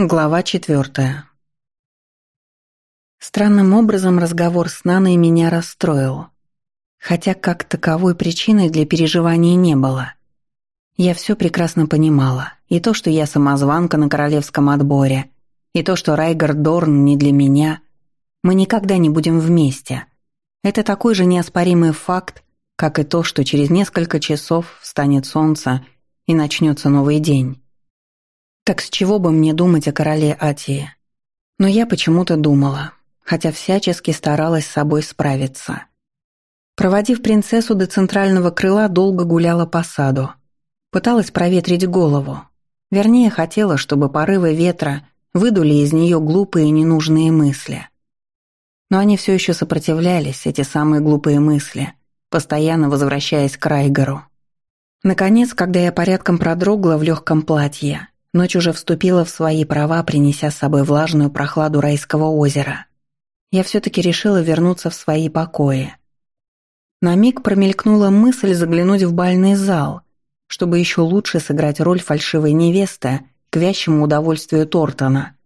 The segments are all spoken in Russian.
Глава четвертая. Странным образом разговор с Наной меня расстроил. Хотя как таковой причины для переживаний не было. Я все прекрасно понимала. И то, что я самозванка на королевском отборе, и то, что Райгар Дорн не для меня. Мы никогда не будем вместе. Это такой же неоспоримый факт, как и то, что через несколько часов встанет солнце и начнется новый день. Так с чего бы мне думать о короле Атии? Но я почему-то думала, хотя всячески старалась с собой справиться. Проводив принцессу до центрального крыла, долго гуляла по саду. Пыталась проветрить голову. Вернее, хотела, чтобы порывы ветра выдули из нее глупые и ненужные мысли. Но они все еще сопротивлялись, эти самые глупые мысли, постоянно возвращаясь к Райгеру. Наконец, когда я порядком продрогла в легком платье, Ночь уже вступила в свои права, принеся с собой влажную прохладу райского озера. Я все-таки решила вернуться в свои покои. На миг промелькнула мысль заглянуть в бальный зал, чтобы еще лучше сыграть роль фальшивой невесты к вящему удовольствию Тортона.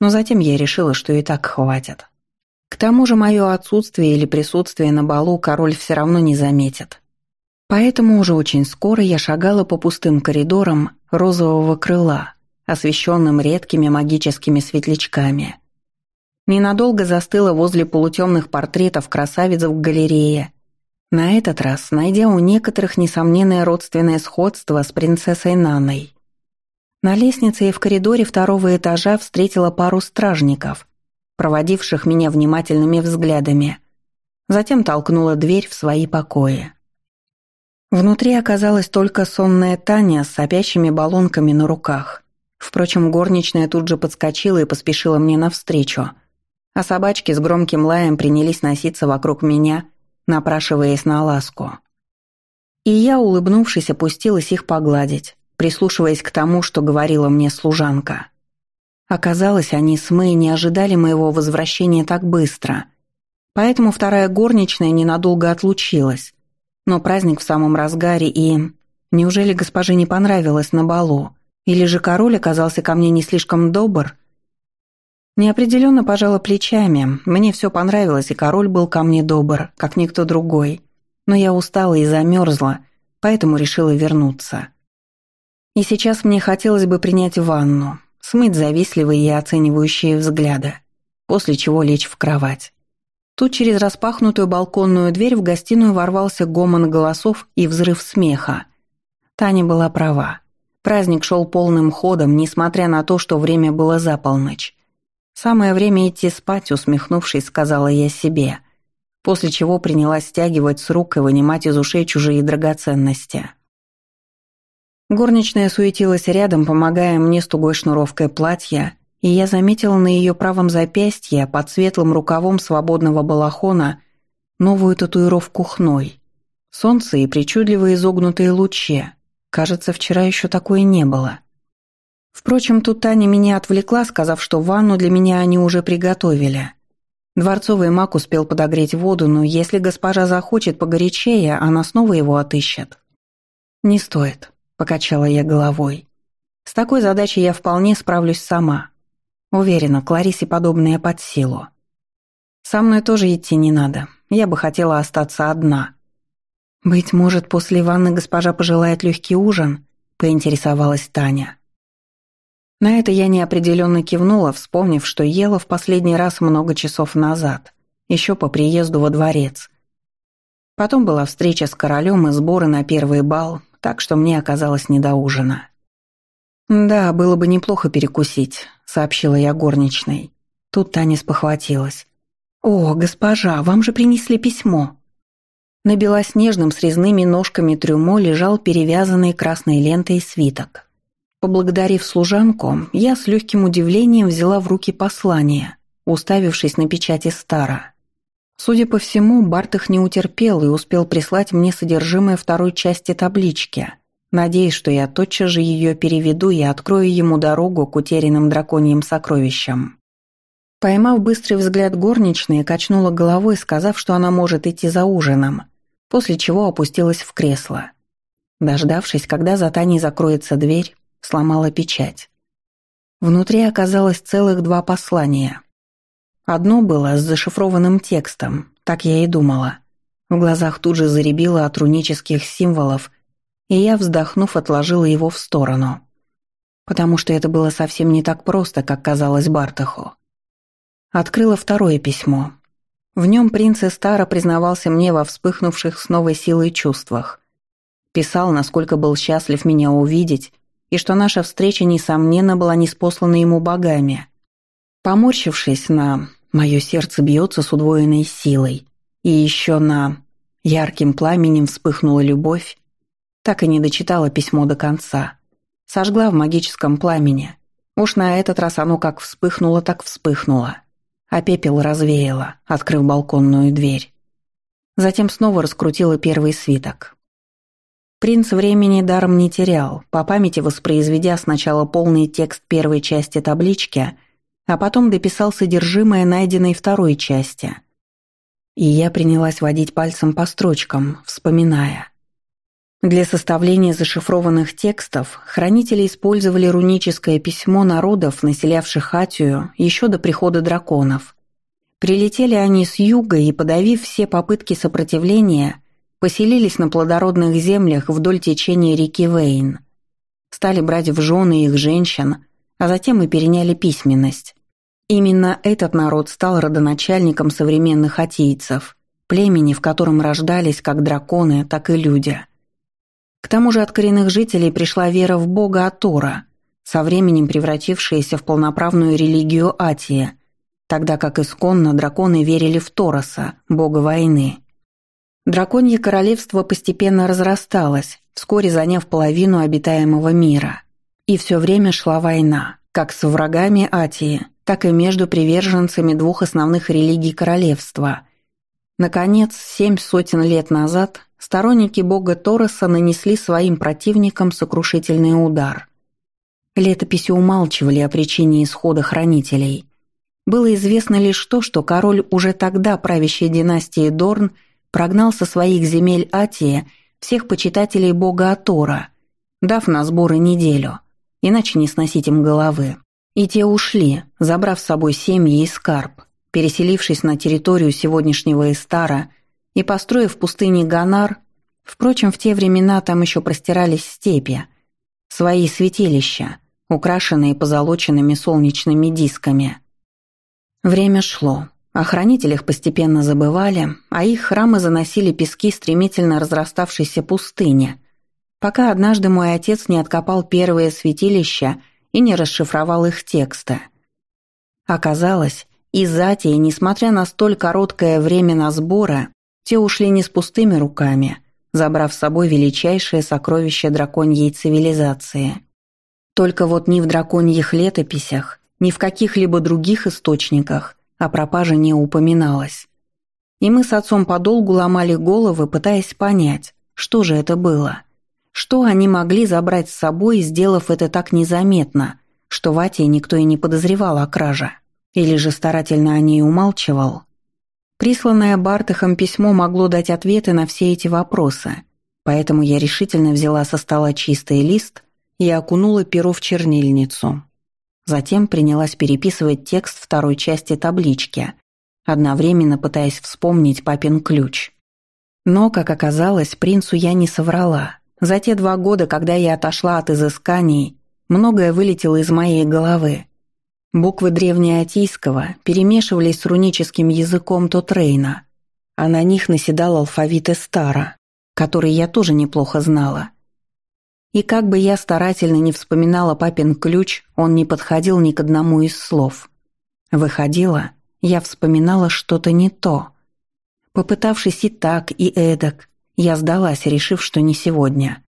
Но затем я решила, что и так хватит. К тому же мое отсутствие или присутствие на балу король все равно не заметит. Поэтому уже очень скоро я шагала по пустым коридорам розового крыла, освещенным редкими магическими светлячками. Ненадолго застыла возле полутемных портретов красавиц в галерее. На этот раз, найдя у некоторых несомненное родственное сходство с принцессой Наной. На лестнице и в коридоре второго этажа встретила пару стражников, проводивших меня внимательными взглядами. Затем толкнула дверь в свои покои. Внутри оказалась только сонная Таня с сопящими баллонками на руках. Впрочем, горничная тут же подскочила и поспешила мне навстречу. А собачки с громким лаем принялись носиться вокруг меня, напрашиваясь на ласку. И я, улыбнувшись, опустилась их погладить, прислушиваясь к тому, что говорила мне служанка. Оказалось, они с Мэй не ожидали моего возвращения так быстро. Поэтому вторая горничная ненадолго отлучилась, но праздник в самом разгаре и... Неужели госпоже не понравилось на балу? Или же король оказался ко мне не слишком добр? Неопределенно пожала плечами. Мне все понравилось, и король был ко мне добр, как никто другой. Но я устала и замерзла, поэтому решила вернуться. И сейчас мне хотелось бы принять ванну, смыть завистливые и оценивающие взгляды, после чего лечь в кровать. Тут через распахнутую балконную дверь в гостиную ворвался гомон голосов и взрыв смеха. Таня была права. Праздник шел полным ходом, несмотря на то, что время было за полночь. «Самое время идти спать», — усмехнувшись, сказала я себе, после чего принялась стягивать с рук и вынимать из ушей чужие драгоценности. Горничная суетилась рядом, помогая мне с тугой шнуровкой платья, и я заметила на ее правом запястье под светлым рукавом свободного балахона новую татуировку хной. Солнце и причудливо изогнутые лучи. Кажется, вчера еще такое не было. Впрочем, тут Таня меня отвлекла, сказав, что ванну для меня они уже приготовили. Дворцовый маг успел подогреть воду, но если госпожа захочет погорячее, она снова его отыщет. «Не стоит», — покачала я головой. «С такой задачей я вполне справлюсь сама. Уверена, Кларисе подобное под силу. Со мной тоже идти не надо. Я бы хотела остаться одна. Быть может, после ванны госпожа пожелает легкий ужин, поинтересовалась Таня. На это я неопределенно кивнула, вспомнив, что ела в последний раз много часов назад, еще по приезду во дворец. Потом была встреча с королем и сборы на первый бал, так что мне оказалось не до ужина. «Да, было бы неплохо перекусить», — сообщила я горничной. Тут Таня спохватилась. «О, госпожа, вам же принесли письмо». На белоснежном с резными ножками трюмо лежал перевязанный красной лентой свиток. Поблагодарив служанку, я с легким удивлением взяла в руки послание, уставившись на печати Стара. Судя по всему, Барт их не утерпел и успел прислать мне содержимое второй части таблички — Надеюсь, что я тотчас же ее переведу и открою ему дорогу к утерянным драконьим сокровищам. Поймав быстрый взгляд горничной, качнула головой, сказав, что она может идти за ужином, после чего опустилась в кресло. Дождавшись, когда за Таней закроется дверь, сломала печать. Внутри оказалось целых два послания. Одно было с зашифрованным текстом, так я и думала. В глазах тут же заребило от рунических символов, и я, вздохнув, отложила его в сторону. Потому что это было совсем не так просто, как казалось Бартаху. Открыла второе письмо. В нем принц Эстара признавался мне во вспыхнувших с новой силой чувствах. Писал, насколько был счастлив меня увидеть, и что наша встреча, несомненно, была неспослана ему богами. Поморщившись на «мое сердце бьется с удвоенной силой» и еще на «ярким пламенем вспыхнула любовь», так и не дочитала письмо до конца. Сожгла в магическом пламени. Уж на этот раз оно как вспыхнуло, так вспыхнуло. А пепел развеяло, открыв балконную дверь. Затем снова раскрутила первый свиток. Принц времени даром не терял, по памяти воспроизведя сначала полный текст первой части таблички, а потом дописал содержимое найденной второй части. И я принялась водить пальцем по строчкам, вспоминая. Для составления зашифрованных текстов хранители использовали руническое письмо народов, населявших Атию, еще до прихода драконов. Прилетели они с юга и, подавив все попытки сопротивления, поселились на плодородных землях вдоль течения реки Вейн. Стали брать в жены их женщин, а затем и переняли письменность. Именно этот народ стал родоначальником современных атийцев, племени, в котором рождались как драконы, так и люди. К тому же от коренных жителей пришла вера в бога Атора, со временем превратившаяся в полноправную религию Атия, тогда как исконно драконы верили в Тороса, бога войны. Драконье королевство постепенно разрасталось, вскоре заняв половину обитаемого мира. И все время шла война, как с врагами Атии, так и между приверженцами двух основных религий королевства. Наконец, семь сотен лет назад сторонники бога Тороса нанесли своим противникам сокрушительный удар. Летописи умалчивали о причине исхода хранителей. Было известно лишь то, что король уже тогда правящей династии Дорн – прогнал со своих земель Атия всех почитателей бога Атора, дав на сборы неделю, иначе не сносить им головы. И те ушли, забрав с собой семьи и скарб, переселившись на территорию сегодняшнего Эстара и построив в пустыне Ганар, впрочем, в те времена там еще простирались степи, свои святилища, украшенные позолоченными солнечными дисками. Время шло. О хранителях постепенно забывали, а их храмы заносили пески стремительно разраставшейся пустыни, пока однажды мой отец не откопал первое святилище и не расшифровал их тексты. Оказалось, из Атии, несмотря на столь короткое время на сборы, те ушли не с пустыми руками, забрав с собой величайшее сокровище драконьей цивилизации. Только вот ни в драконьих летописях, ни в каких-либо других источниках – о пропаже не упоминалось. И мы с отцом подолгу ломали головы, пытаясь понять, что же это было. Что они могли забрать с собой, сделав это так незаметно, что в никто и не подозревал о краже. Или же старательно о ней умалчивал. Присланное Бартахом письмо могло дать ответы на все эти вопросы, поэтому я решительно взяла со стола чистый лист и окунула перо в чернильницу. Затем принялась переписывать текст второй части таблички, одновременно пытаясь вспомнить папин ключ. Но, как оказалось, принцу я не соврала. За те два года, когда я отошла от изысканий, многое вылетело из моей головы. Буквы древнеатийского перемешивались с руническим языком Тотрейна, а на них наседал алфавит Эстара, который я тоже неплохо знала – и как бы я старательно не вспоминала папин ключ, он не подходил ни к одному из слов. Выходило, я вспоминала что-то не то. Попытавшись и так, и эдак, я сдалась, решив, что не сегодня.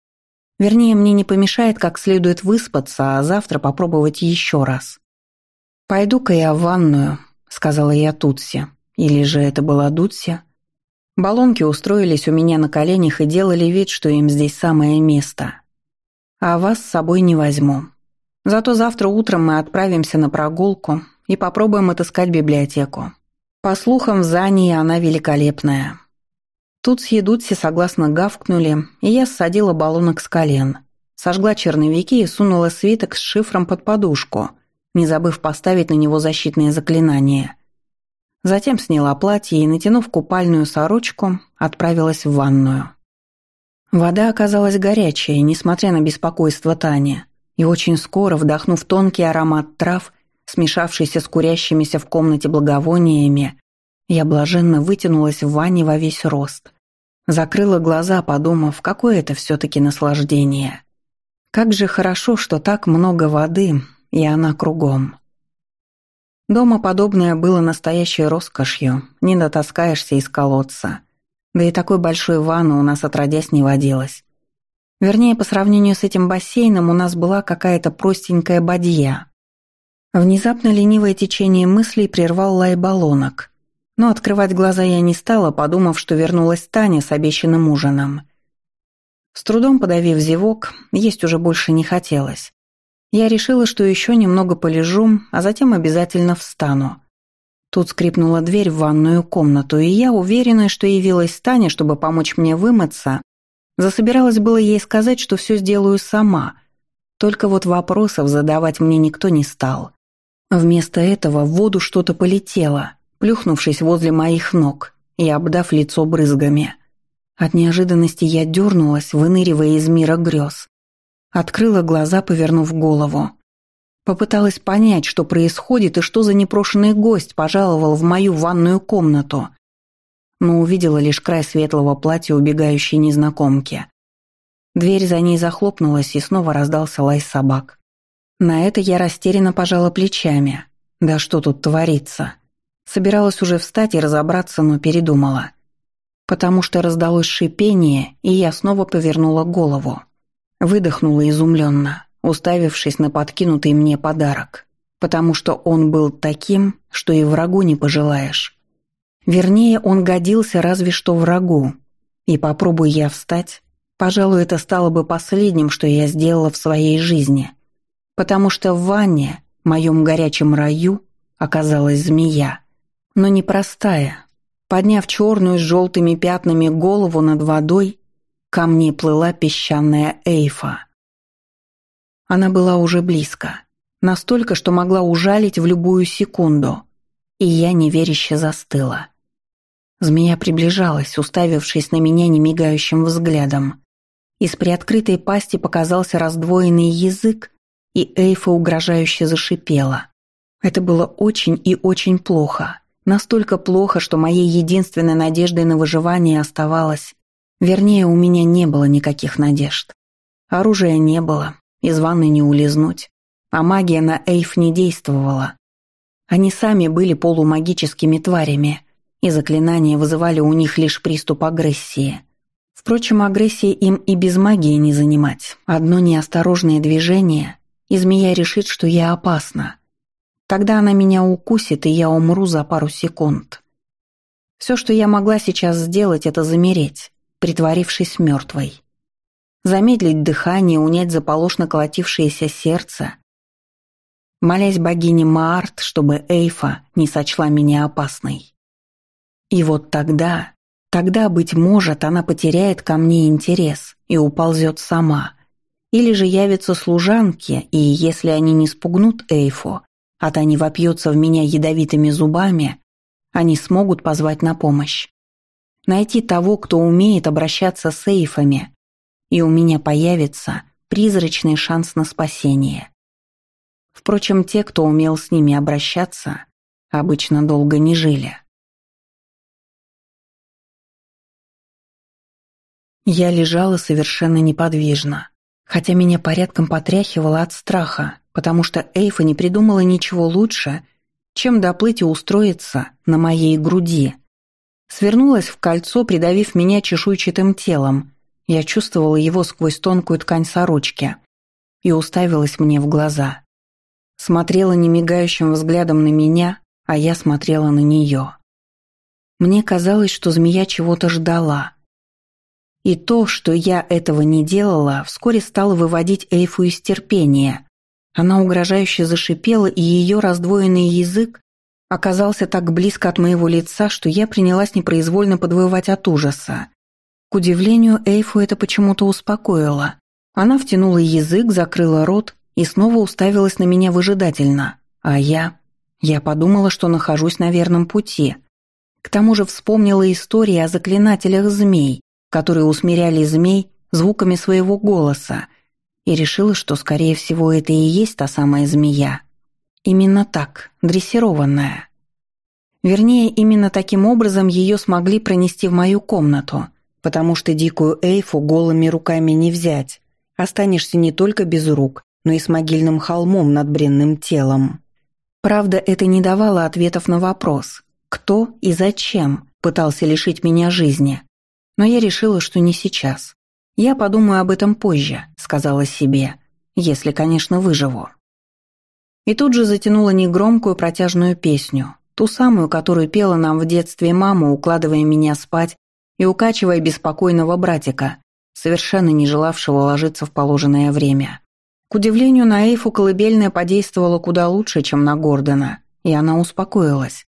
Вернее, мне не помешает как следует выспаться, а завтра попробовать еще раз. «Пойду-ка я в ванную», — сказала я Тутси. Или же это была Дутси? Баллонки устроились у меня на коленях и делали вид, что им здесь самое место а вас с собой не возьму. Зато завтра утром мы отправимся на прогулку и попробуем отыскать библиотеку. По слухам, в Зании она великолепная. Тут с Едутси согласно гавкнули, и я ссадила баллонок с колен, сожгла черновики и сунула свиток с шифром под подушку, не забыв поставить на него защитные заклинания. Затем сняла платье и, натянув купальную сорочку, отправилась в ванную. Вода оказалась горячей, несмотря на беспокойство Тани, и очень скоро, вдохнув тонкий аромат трав, смешавшийся с курящимися в комнате благовониями, я блаженно вытянулась в ванне во весь рост. Закрыла глаза, подумав, какое это все-таки наслаждение. Как же хорошо, что так много воды, и она кругом. Дома подобное было настоящей роскошью, не дотаскаешься из колодца. Да и такой большой ванны у нас отродясь не водилось. Вернее, по сравнению с этим бассейном у нас была какая-то простенькая бадья. Внезапно ленивое течение мыслей прервал лай баллонок. Но открывать глаза я не стала, подумав, что вернулась Таня с обещанным ужином. С трудом подавив зевок, есть уже больше не хотелось. Я решила, что еще немного полежу, а затем обязательно встану. Тут скрипнула дверь в ванную комнату, и я, уверенная, что явилась Таня, чтобы помочь мне вымыться, засобиралась было ей сказать, что все сделаю сама. Только вот вопросов задавать мне никто не стал. Вместо этого в воду что-то полетело, плюхнувшись возле моих ног и обдав лицо брызгами. От неожиданности я дернулась, выныривая из мира грез. Открыла глаза, повернув голову. Попыталась понять, что происходит и что за непрошенный гость пожаловал в мою ванную комнату. Но увидела лишь край светлого платья убегающей незнакомки. Дверь за ней захлопнулась, и снова раздался лай собак. На это я растерянно пожала плечами. Да что тут творится? Собиралась уже встать и разобраться, но передумала. Потому что раздалось шипение, и я снова повернула голову. Выдохнула изумленно, уставившись на подкинутый мне подарок. Потому что он был таким, что и врагу не пожелаешь. Вернее, он годился разве что врагу. И попробуй я встать, пожалуй, это стало бы последним, что я сделала в своей жизни. Потому что в ванне, моем горячем раю, оказалась змея но непростая. Подняв черную с желтыми пятнами голову над водой, ко мне плыла песчаная эйфа. Она была уже близко, настолько, что могла ужалить в любую секунду, и я неверяще застыла. Змея приближалась, уставившись на меня немигающим взглядом. Из приоткрытой пасти показался раздвоенный язык, и Эйфа угрожающе зашипела. Это было очень и очень плохо. Настолько плохо, что моей единственной надеждой на выживание оставалось... Вернее, у меня не было никаких надежд. Оружия не было, из ванны не улизнуть, а магия на Эйф не действовала. Они сами были полумагическими тварями, и заклинания вызывали у них лишь приступ агрессии. Впрочем, агрессии им и без магии не занимать. Одно неосторожное движение, и змея решит, что я опасна. Тогда она меня укусит, и я умру за пару секунд. Все, что я могла сейчас сделать, это замереть, притворившись мертвой. Замедлить дыхание, унять заполошно колотившееся сердце, молясь богине Маарт, чтобы Эйфа не сочла меня опасной. И вот тогда, тогда, быть может, она потеряет ко мне интерес и уползет сама. Или же явятся служанки, и если они не спугнут Эйфу, а та не вопьется в меня ядовитыми зубами, они смогут позвать на помощь. Найти того, кто умеет обращаться с эйфами, и у меня появится призрачный шанс на спасение. Впрочем, те, кто умел с ними обращаться, обычно долго не жили. Я лежала совершенно неподвижно, хотя меня порядком потряхивало от страха, потому что Эйфа не придумала ничего лучше, чем доплыть и устроиться на моей груди. Свернулась в кольцо, придавив меня чешуйчатым телом. Я чувствовала его сквозь тонкую ткань сорочки и уставилась мне в глаза. Смотрела немигающим взглядом на меня, а я смотрела на нее. Мне казалось, что змея чего-то ждала. И то, что я этого не делала, вскоре стало выводить Эйфу из терпения. Она угрожающе зашипела, и ее раздвоенный язык оказался так близко от моего лица, что я принялась непроизвольно подвывать от ужаса. К удивлению, Эйфу это почему-то успокоило. Она втянула язык, закрыла рот и снова уставилась на меня выжидательно, А я... Я подумала, что нахожусь на верном пути. К тому же вспомнила истории о заклинателях змей, которые усмиряли змей звуками своего голоса, и решила, что, скорее всего, это и есть та самая змея. Именно так, дрессированная. Вернее, именно таким образом ее смогли пронести в мою комнату, потому что дикую эйфу голыми руками не взять. Останешься не только без рук, но и с могильным холмом над бренным телом. Правда, это не давало ответов на вопрос, кто и зачем пытался лишить меня жизни. Но я решила, что не сейчас. «Я подумаю об этом позже», — сказала себе, «если, конечно, выживу». И тут же затянула негромкую протяжную песню, ту самую, которую пела нам в детстве мама, укладывая меня спать и укачивая беспокойного братика, совершенно не желавшего ложиться в положенное время. К удивлению, на Эйфу колыбельная подействовала куда лучше, чем на Гордона, и она успокоилась.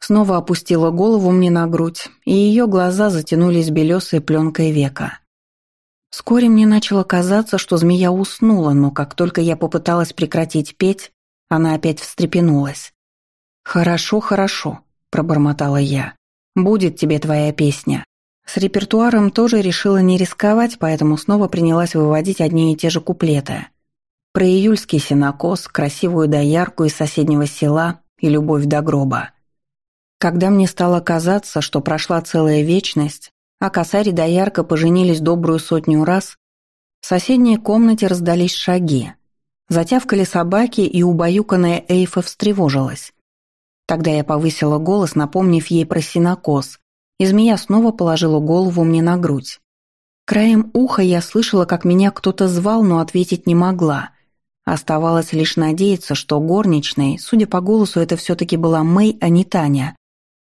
Снова опустила голову мне на грудь, и ее глаза затянулись белесой пленкой века. Вскоре мне начало казаться, что змея уснула, но как только я попыталась прекратить петь, она опять встрепенулась. «Хорошо, хорошо», — пробормотала я. «Будет тебе твоя песня». С репертуаром тоже решила не рисковать, поэтому снова принялась выводить одни и те же куплеты. Про июльский сенокос, красивую доярку из соседнего села и любовь до гроба. Когда мне стало казаться, что прошла целая вечность, а косарь и доярка поженились добрую сотню раз, в соседней комнате раздались шаги. Затявкали собаки, и убаюканная Эйфа встревожилась. Тогда я повысила голос, напомнив ей про синокос, и змея снова положила голову мне на грудь. Краем уха я слышала, как меня кто-то звал, но ответить не могла. Оставалось лишь надеяться, что горничной, судя по голосу, это все-таки была Мэй, а не Таня,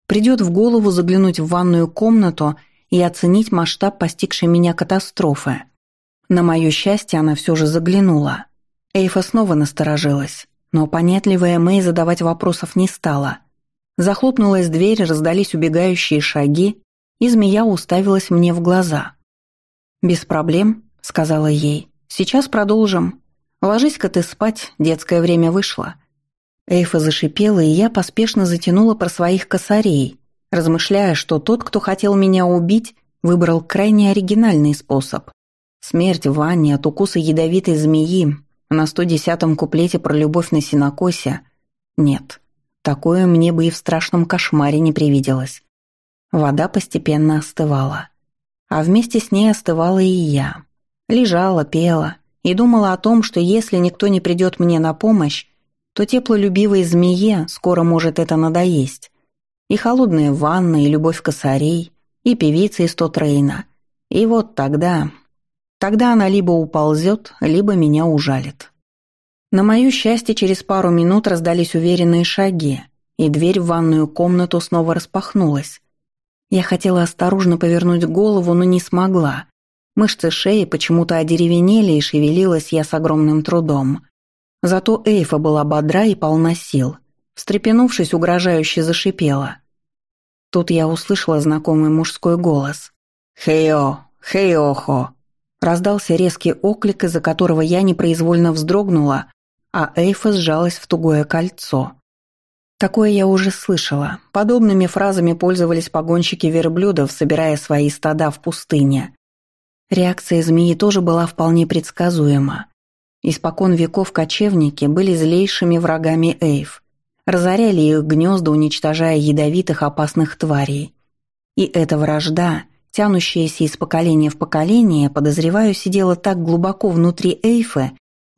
придет в голову заглянуть в ванную комнату и оценить масштаб постигшей меня катастрофы. На мое счастье, она все же заглянула. Эйфа снова насторожилась, но понятливая Мэй задавать вопросов не стала. Захлопнулась дверь, раздались убегающие шаги, и змея уставилась мне в глаза. «Без проблем», — сказала ей. «Сейчас продолжим. Ложись-ка ты спать, детское время вышло». Эйфа зашипела, и я поспешно затянула про своих косарей, размышляя, что тот, кто хотел меня убить, выбрал крайне оригинальный способ. Смерть в ванне от укуса ядовитой змеи на 110-м куплете про любовь на синокосе нет. Такое мне бы и в страшном кошмаре не привиделось. Вода постепенно остывала. А вместе с ней остывала и я. Лежала, пела и думала о том, что если никто не придет мне на помощь, то теплолюбивой змее скоро может это надоесть. И холодные ванны, и любовь косарей, и певица из Тотрейна. И вот тогда... Тогда она либо уползет, либо меня ужалит. На мое счастье, через пару минут раздались уверенные шаги, и дверь в ванную комнату снова распахнулась. Я хотела осторожно повернуть голову, но не смогла. Мышцы шеи почему-то одеревенели, и шевелилась я с огромным трудом. Зато Эйфа была бодра и полна сил — Встрепенувшись, угрожающе зашипела. Тут я услышала знакомый мужской голос. «Хейо! Хейохо!» Раздался резкий оклик, из-за которого я непроизвольно вздрогнула, а Эйфа сжалась в тугое кольцо. Такое я уже слышала. Подобными фразами пользовались погонщики верблюдов, собирая свои стада в пустыне. Реакция змеи тоже была вполне предсказуема. Испокон веков кочевники были злейшими врагами Эйв разоряли их гнезда, уничтожая ядовитых опасных тварей. И эта вражда, тянущаяся из поколения в поколение, подозреваю, сидела так глубоко внутри Эйфы,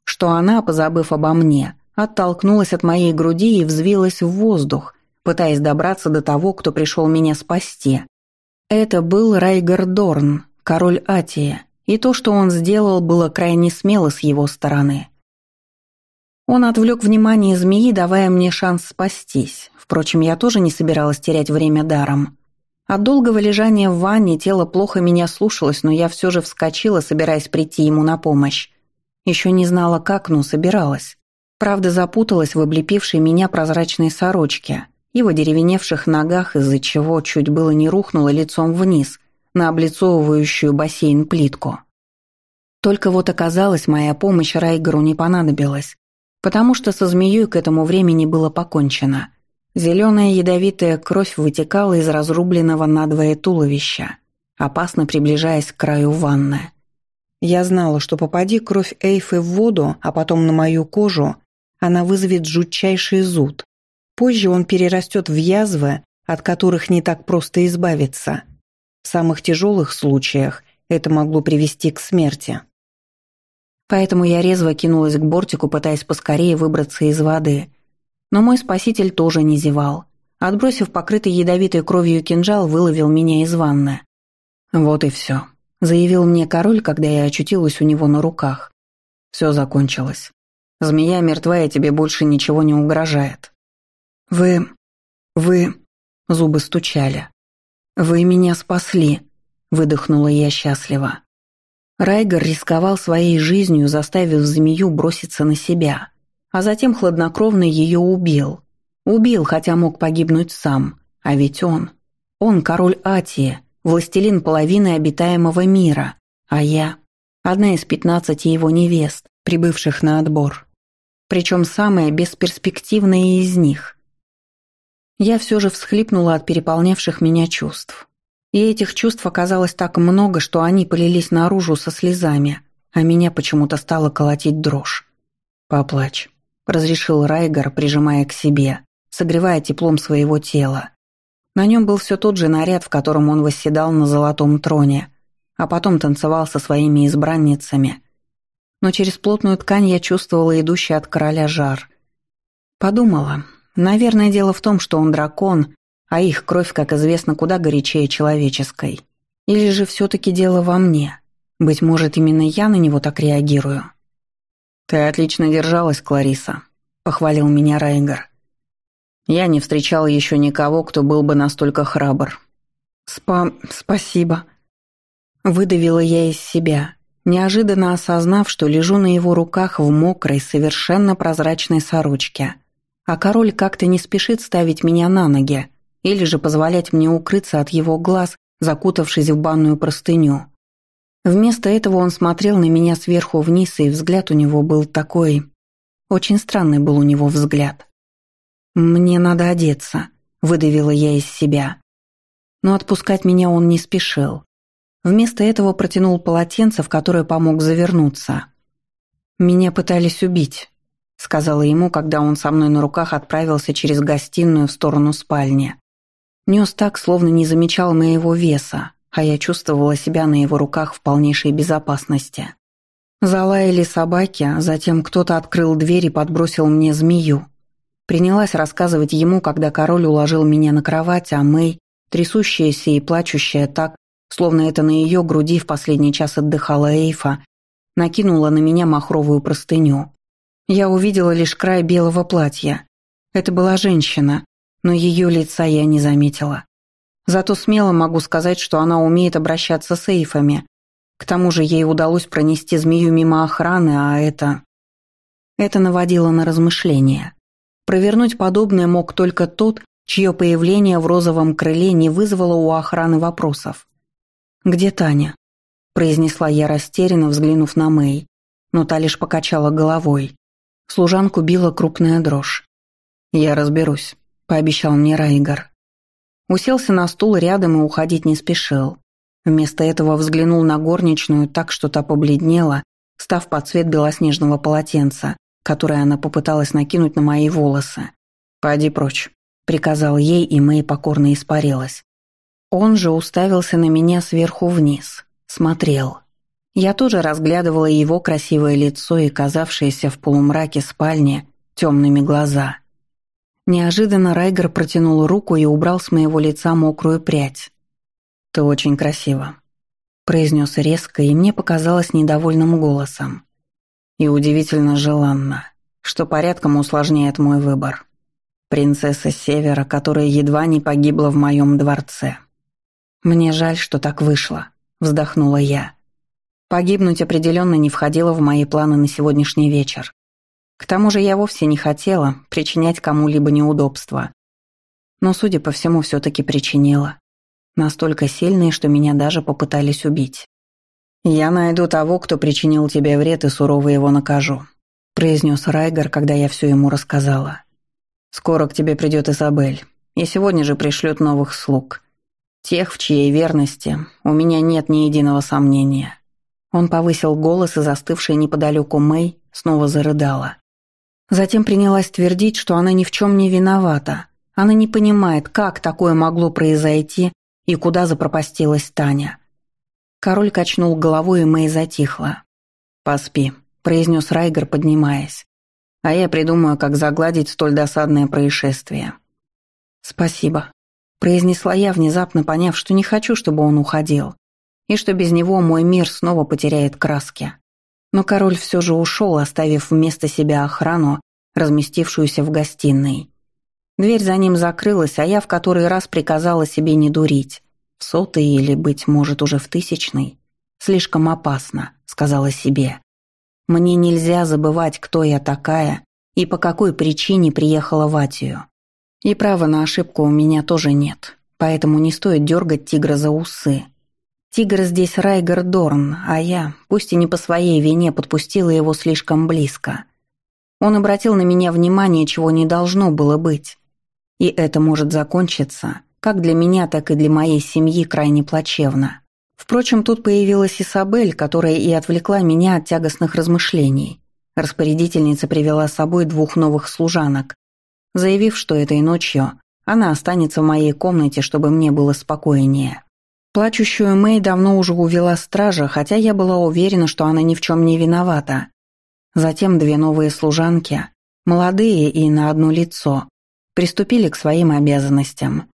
что она, позабыв обо мне, оттолкнулась от моей груди и взвилась в воздух, пытаясь добраться до того, кто пришел меня спасти. Это был Райгар Дорн, король Атия, и то, что он сделал, было крайне смело с его стороны. Он отвлек внимание змеи, давая мне шанс спастись. Впрочем, я тоже не собиралась терять время даром. От долгого лежания в ванне тело плохо меня слушалось, но я все же вскочила, собираясь прийти ему на помощь. Еще не знала как, но собиралась. Правда, запуталась в облепившей меня прозрачной сорочке и в одеревеневших ногах, из-за чего чуть было не рухнула лицом вниз на облицовывающую бассейн плитку. Только вот оказалось, моя помощь Райгеру не понадобилась. Потому что со змеей к этому времени было покончено. Зеленая ядовитая кровь вытекала из разрубленного надвое туловища, опасно приближаясь к краю ванны. Я знала, что попади кровь Эйфы в воду, а потом на мою кожу, она вызовет жутчайший зуд. Позже он перерастет в язвы, от которых не так просто избавиться. В самых тяжелых случаях это могло привести к смерти. Поэтому я резво кинулась к бортику, пытаясь поскорее выбраться из воды. Но мой спаситель тоже не зевал. Отбросив покрытый ядовитой кровью кинжал, выловил меня из ванны. «Вот и все», — заявил мне король, когда я очутилась у него на руках. «Все закончилось. Змея мертва, и тебе больше ничего не угрожает». «Вы... вы...» — зубы стучали. «Вы меня спасли», — выдохнула я счастливо. Райгер рисковал своей жизнью, заставив змею броситься на себя, а затем хладнокровно ее убил. Убил, хотя мог погибнуть сам, а ведь он... Он король Атии, властелин половины обитаемого мира, а я — одна из пятнадцати его невест, прибывших на отбор. Причем самая бесперспективная из них. Я все же всхлипнула от переполнявших меня чувств. И этих чувств оказалось так много, что они полились наружу со слезами, а меня почему-то стало колотить дрожь. «Поплачь», — разрешил Райгар, прижимая к себе, согревая теплом своего тела. На нем был все тот же наряд, в котором он восседал на золотом троне, а потом танцевал со своими избранницами. Но через плотную ткань я чувствовала идущий от короля жар. Подумала, наверное, дело в том, что он дракон, а их кровь, как известно, куда горячее человеческой. Или же все-таки дело во мне? Быть может, именно я на него так реагирую? «Ты отлично держалась, Клариса», — похвалил меня Райгар. «Я не встречал еще никого, кто был бы настолько храбр». «Спа... спасибо», — выдавила я из себя, неожиданно осознав, что лежу на его руках в мокрой, совершенно прозрачной сорочке, а король как-то не спешит ставить меня на ноги, или же позволять мне укрыться от его глаз, закутавшись в банную простыню. Вместо этого он смотрел на меня сверху вниз, и взгляд у него был такой... Очень странный был у него взгляд. «Мне надо одеться», — выдавила я из себя. Но отпускать меня он не спешил. Вместо этого протянул полотенце, в которое помог завернуться. «Меня пытались убить», — сказала ему, когда он со мной на руках отправился через гостиную в сторону спальни. Нес так, словно не замечал моего веса, а я чувствовала себя на его руках в полнейшей безопасности. Залаяли собаки, затем кто-то открыл дверь и подбросил мне змею. Принялась рассказывать ему, когда король уложил меня на кровать, а Мэй, трясущаяся и плачущая так, словно это на ее груди в последний час отдыхала Эйфа, накинула на меня махровую простыню. Я увидела лишь край белого платья. Это была женщина, но ее лица я не заметила. Зато смело могу сказать, что она умеет обращаться с эйфами. К тому же ей удалось пронести змею мимо охраны, а это... Это наводило на размышления. Провернуть подобное мог только тот, чье появление в розовом крыле не вызвало у охраны вопросов. «Где Таня?» – произнесла я растерянно, взглянув на Мэй, но та лишь покачала головой. Служанку била крупная дрожь. «Я разберусь», пообещал мне Райгар. Уселся на стул рядом и уходить не спешил. Вместо этого взглянул на горничную так, что та побледнела, став под цвет белоснежного полотенца, которое она попыталась накинуть на мои волосы. «Пойди прочь», — приказал ей, и Мэй покорно испарилась. Он же уставился на меня сверху вниз, смотрел. Я тоже разглядывала его красивое лицо и казавшиеся в полумраке спальни темными глаза. Неожиданно Райгер протянул руку и убрал с моего лица мокрую прядь. «Ты очень красива», — произнес резко, и мне показалось недовольным голосом. «И удивительно желанно, что порядком усложняет мой выбор. Принцесса Севера, которая едва не погибла в моем дворце. Мне жаль, что так вышло», — вздохнула я. Погибнуть определенно не входило в мои планы на сегодняшний вечер. К тому же я вовсе не хотела причинять кому-либо неудобства. Но, судя по всему, все-таки причинила. Настолько сильные, что меня даже попытались убить. «Я найду того, кто причинил тебе вред, и сурово его накажу», — произнес Райгар, когда я все ему рассказала. «Скоро к тебе придет Изабель, и сегодня же пришлют новых слуг. Тех, в чьей верности у меня нет ни единого сомнения». Он повысил голос, и застывшая неподалеку Мэй снова зарыдала. Затем принялась твердить, что она ни в чем не виновата. Она не понимает, как такое могло произойти и куда запропастилась Таня. Король качнул головой, и Мэй затихла. «Поспи», — произнес Райгер, поднимаясь. «А я придумаю, как загладить столь досадное происшествие». «Спасибо», — произнесла я, внезапно поняв, что не хочу, чтобы он уходил, и что без него мой мир снова потеряет краски. Но король все же ушел, оставив вместо себя охрану, разместившуюся в гостиной. Дверь за ним закрылась, а я в который раз приказала себе не дурить. В сотый или, быть может, уже в тысячный. Слишком опасно, сказала себе. Мне нельзя забывать, кто я такая и по какой причине приехала в Атию. И права на ошибку у меня тоже нет, поэтому не стоит дергать тигра за усы. Тигр здесь Райгар Дорн, а я, пусть и не по своей вине, подпустила его слишком близко. Он обратил на меня внимание, чего не должно было быть. И это может закончиться, как для меня, так и для моей семьи, крайне плачевно. Впрочем, тут появилась Исабель, которая и отвлекла меня от тягостных размышлений. Распорядительница привела с собой двух новых служанок, заявив, что этой ночью она останется в моей комнате, чтобы мне было спокойнее. Плачущую Мэй давно уже увела стража, хотя я была уверена, что она ни в чем не виновата. Затем две новые служанки, молодые и на одно лицо, приступили к своим обязанностям.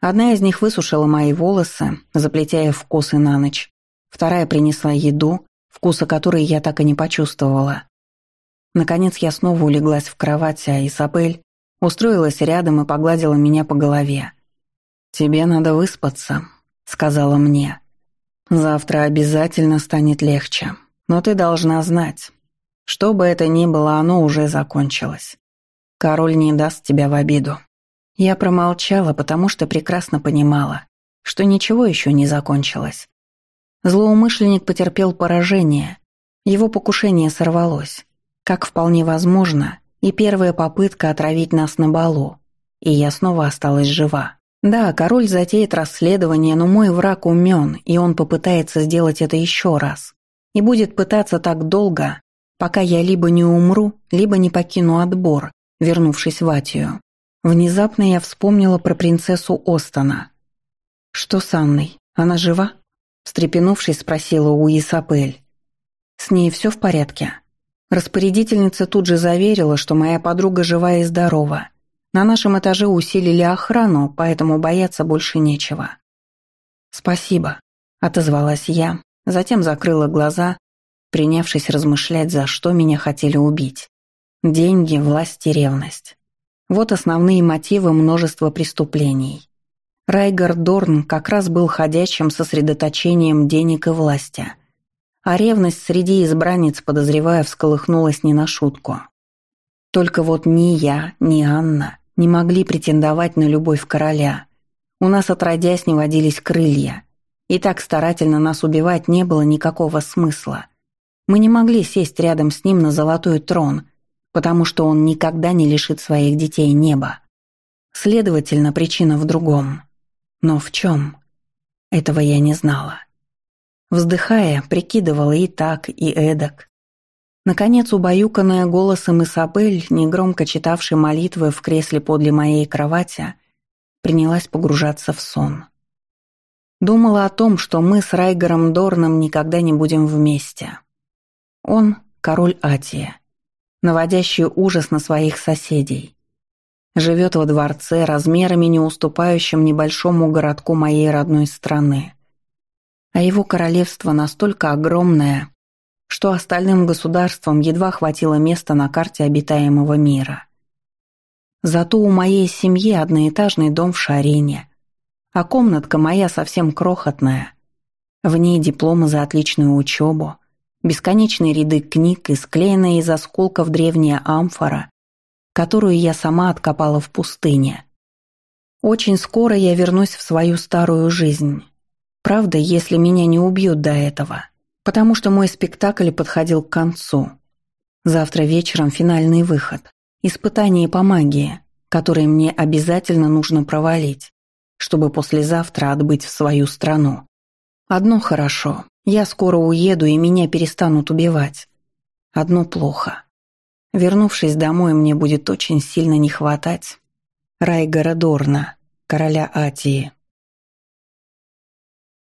Одна из них высушила мои волосы, заплетая в косы на ночь. Вторая принесла еду, вкуса которой я так и не почувствовала. Наконец я снова улеглась в кровать, а Изабель устроилась рядом и погладила меня по голове. «Тебе надо выспаться», — сказала мне. «Завтра обязательно станет легче, но ты должна знать, что бы это ни было, оно уже закончилось. Король не даст тебя в обиду». Я промолчала, потому что прекрасно понимала, что ничего еще не закончилось. Злоумышленник потерпел поражение, его покушение сорвалось, как вполне возможно, и первая попытка отравить нас на балу, и я снова осталась жива. Да, король затеет расследование, но мой враг умен, и он попытается сделать это еще раз. И будет пытаться так долго, пока я либо не умру, либо не покину отбор, вернувшись в Атию. Внезапно я вспомнила про принцессу Остона. «Что с Анной? Она жива?» Встрепенувшись, спросила у Исапель. «С ней все в порядке?» Распорядительница тут же заверила, что моя подруга жива и здорова. На нашем этаже усилили охрану, поэтому бояться больше нечего. «Спасибо», — отозвалась я, затем закрыла глаза, принявшись размышлять, за что меня хотели убить. Деньги, власть и ревность. Вот основные мотивы множества преступлений. Райгар Дорн как раз был ходячим сосредоточением денег и власти. А ревность среди избранниц, подозревая, всколыхнулась не на шутку. Только вот ни я, ни Анна не могли претендовать на любовь короля. У нас отродясь не водились крылья. И так старательно нас убивать не было никакого смысла. Мы не могли сесть рядом с ним на золотой трон – потому что он никогда не лишит своих детей неба. Следовательно, причина в другом. Но в чем? Этого я не знала. Вздыхая, прикидывала и так, и эдак. Наконец, убаюканная голосом Исабель, негромко читавшей молитвы в кресле подле моей кровати, принялась погружаться в сон. Думала о том, что мы с Райгером Дорном никогда не будем вместе. Он — король Атия, наводящий ужас на своих соседей. Живет во дворце, размерами не уступающим небольшому городку моей родной страны. А его королевство настолько огромное, что остальным государствам едва хватило места на карте обитаемого мира. Зато у моей семьи одноэтажный дом в Шарине, а комнатка моя совсем крохотная. В ней дипломы за отличную учебу, бесконечные ряды книг и склеенная из осколков древняя амфора, которую я сама откопала в пустыне. Очень скоро я вернусь в свою старую жизнь. Правда, если меня не убьют до этого, потому что мой спектакль подходил к концу. Завтра вечером финальный выход. Испытание по магии, которое мне обязательно нужно провалить, чтобы послезавтра отбыть в свою страну. Одно хорошо. Я скоро уеду, и меня перестанут убивать. Одно плохо. Вернувшись домой, мне будет очень сильно не хватать Райгора Дорна, короля Атии.